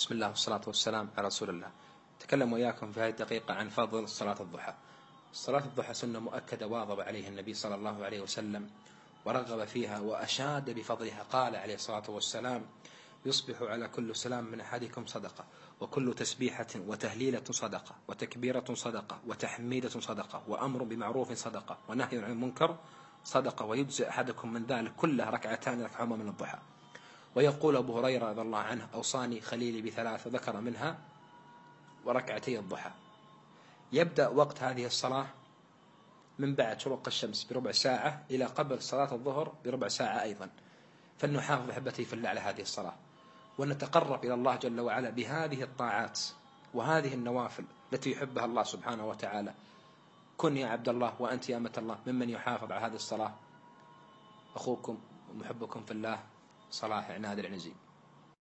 بسم الله والصلاة والسلام على رسول الله. تكلم وإياكم في هذه الدقيقة عن فضل صلاة الضحى. صلاة الضحى سنة مؤكدة واظب عليها النبي صلى الله عليه وسلم ورغب فيها وأشاد بفضلها. قال عليه الصلاة والسلام يصبح على كل سلام من أحدكم صدقة وكل تسبيحة وتهليلة صدقة وتكبيرة صدقة وتحميدة صدقة وأمر بمعروف صدقة ونهي عن المنكر صدقة ويجزئ أحدكم من ذلك كله ركعتان ركعهما من الضحى. ويقول أبو هريرة رضي الله عنه أوصاني خليلي بثلاث ذكر منها وركعتي الضحى. يبدأ وقت هذه الصلاة من بعد شروق الشمس بربع ساعة إلى قبل صلاة الظهر بربع ساعة أيضا. فلنحافظ أحبتي في الله على هذه الصلاة ونتقرب إلى الله جل وعلا بهذه الطاعات وهذه النوافل التي يحبها الله سبحانه وتعالى. كن يا عبد الله وأنت يا أمة الله ممن يحافظ على هذه الصلاة. أخوكم ومحبكم في الله صلاح عناد العنزي.